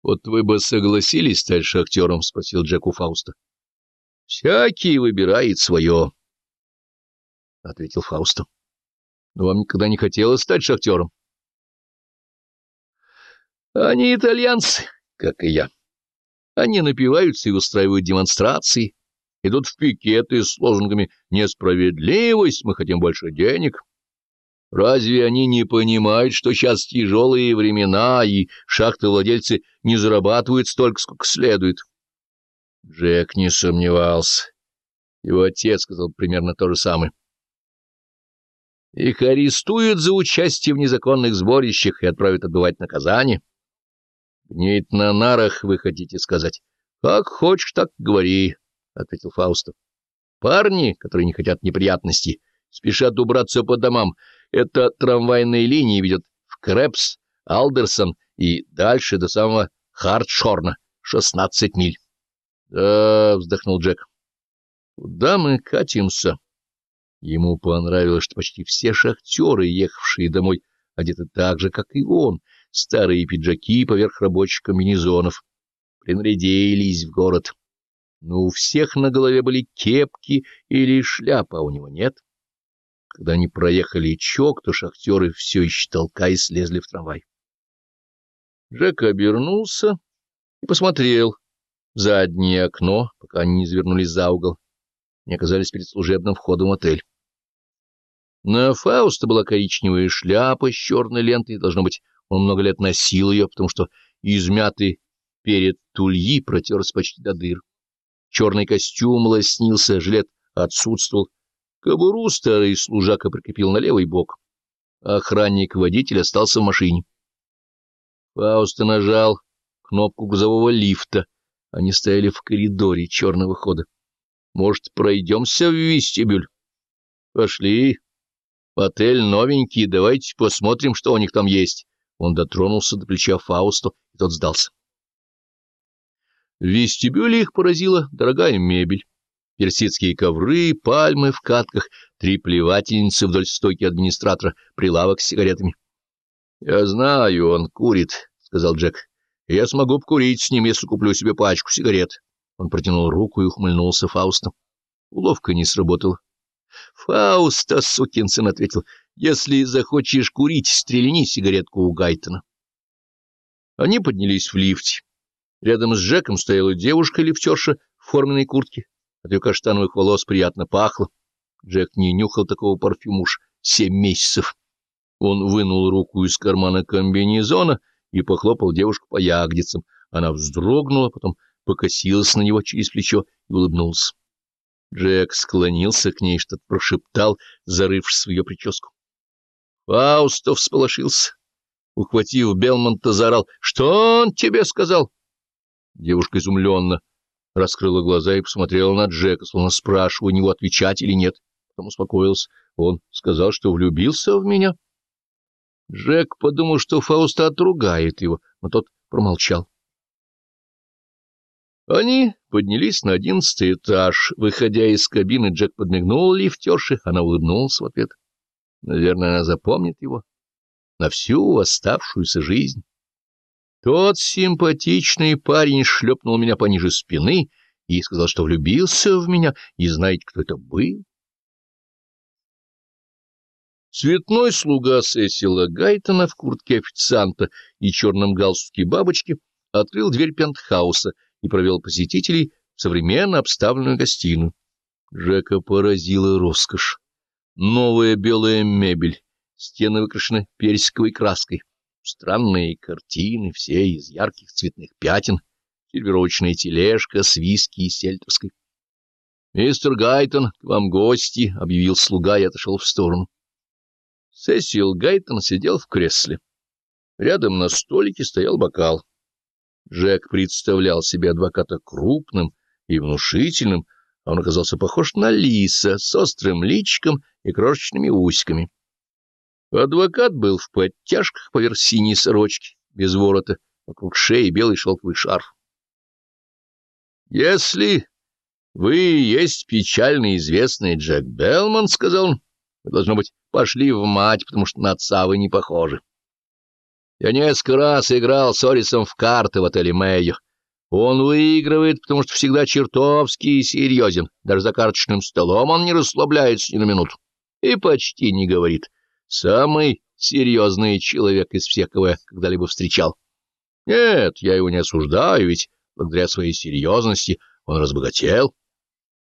— Вот вы бы согласились стать шахтером? — спросил Джек у Фауста. — Всякий выбирает свое, — ответил Фауста. — Но вам никогда не хотелось стать шахтером? — Они итальянцы, как и я. Они напиваются и устраивают демонстрации, идут в пикеты с лозунгами «Несправедливость! Мы хотим больше денег!» Разве они не понимают, что сейчас тяжелые времена, и шахты-владельцы не зарабатывают столько, сколько следует? Джек не сомневался. Его отец сказал примерно то же самое. Их арестуют за участие в незаконных сборищах и отправят отбывать наказание. Гнить на нарах, вы хотите сказать. Как хочешь, так говори, — ответил Фаустов. Парни, которые не хотят неприятностей, спешат убраться по домам, — это трамвайные линии ведет в Крэпс, Алдерсон и дальше до самого Хартшорна, шестнадцать миль. — Да, — вздохнул Джек. — Куда мы катимся? Ему понравилось, что почти все шахтеры, ехавшие домой, одеты так же, как и он, старые пиджаки поверх рабочих комбинезонов, принарядились в город. Но у всех на голове были кепки или шляпа, а у него нет. — когда они проехали чок, то шахтеры все еще толкаясь слезли в трамвай. Джек обернулся и посмотрел в заднее окно, пока они не завернулись за угол, не оказались перед служебным входом в отель. На Фауста была коричневая шляпа с черной лентой, должно быть, он много лет носил ее, потому что измятый перед тульи протерся почти до дыр. Черный костюм лоснился, жилет отсутствовал, Кобуру старый служака прикрепил на левый бок. Охранник-водитель остался в машине. Фауст нажал кнопку грузового лифта. Они стояли в коридоре черного хода. Может, пройдемся в вестибюль? Пошли. Отель новенький, давайте посмотрим, что у них там есть. Он дотронулся до плеча Фауста, и тот сдался. В вестибюле их поразила дорогая мебель персидские ковры, пальмы в катках, три плевательницы вдоль стойки администратора, прилавок с сигаретами. — Я знаю, он курит, — сказал Джек. — Я смогу покурить с ним, если куплю себе пачку сигарет. Он протянул руку и ухмыльнулся Фаустом. Уловка не сработала. — Фауста, сукин сын, — ответил, — если захочешь курить, стрельни сигаретку у Гайтона. Они поднялись в лифте. Рядом с Джеком стояла девушка-лифтерша в форменной куртке. От ее каштановых волос приятно пахло. Джек не нюхал такого парфюма уж семь месяцев. Он вынул руку из кармана комбинезона и похлопал девушку по ягодицам. Она вздрогнула, потом покосилась на него через плечо и улыбнулся. Джек склонился к ней, что-то прошептал, зарывшись в ее прическу. Фаустов всполошился. Ухватив Белмонта, заорал. — Что он тебе сказал? Девушка изумленно раскрыла глаза и посмотрела на Джека, словно спрашивая у него, отвечать или нет. Потом успокоился. Он сказал, что влюбился в меня. Джек подумал, что Фауста отругает его, но тот промолчал. Они поднялись на одиннадцатый этаж. Выходя из кабины, Джек подмигнул лифтерши, она улыбнулась в ответ. Наверное, она запомнит его на всю оставшуюся жизнь. Тот симпатичный парень шлепнул меня пониже спины и сказал, что влюбился в меня, и знаете, кто это был? Цветной слуга Сесила Гайтона в куртке официанта и черном галстуке бабочки открыл дверь пентхауса и провел посетителей в современно обставленную гостиную. Джека поразила роскошь. Новая белая мебель, стены выкрашены персиковой краской. Странные картины, все из ярких цветных пятен, сервировочная тележка с виски и сельтерской. — Мистер Гайтон, к вам гости, — объявил слуга и отошел в сторону. Сесил Гайтон сидел в кресле. Рядом на столике стоял бокал. Джек представлял себе адвоката крупным и внушительным, а он оказался похож на лиса с острым личиком и крошечными усиками. Адвокат был в подтяжках поверх синей сорочки, без ворота, вокруг шеи белый шелковый шарф. «Если вы есть печально известный Джек Белман, — сказал он, — вы, должно быть, пошли в мать, потому что на отца вы не похожи». Я несколько раз играл с Орисом в карты в отеле Мэйо. Он выигрывает, потому что всегда чертовски серьезен. Даже за карточным столом он не расслабляется ни на минуту. И почти не говорит. Самый серьезный человек из всех, кого я когда-либо встречал. Нет, я его не осуждаю, ведь благодаря своей серьезности он разбогател.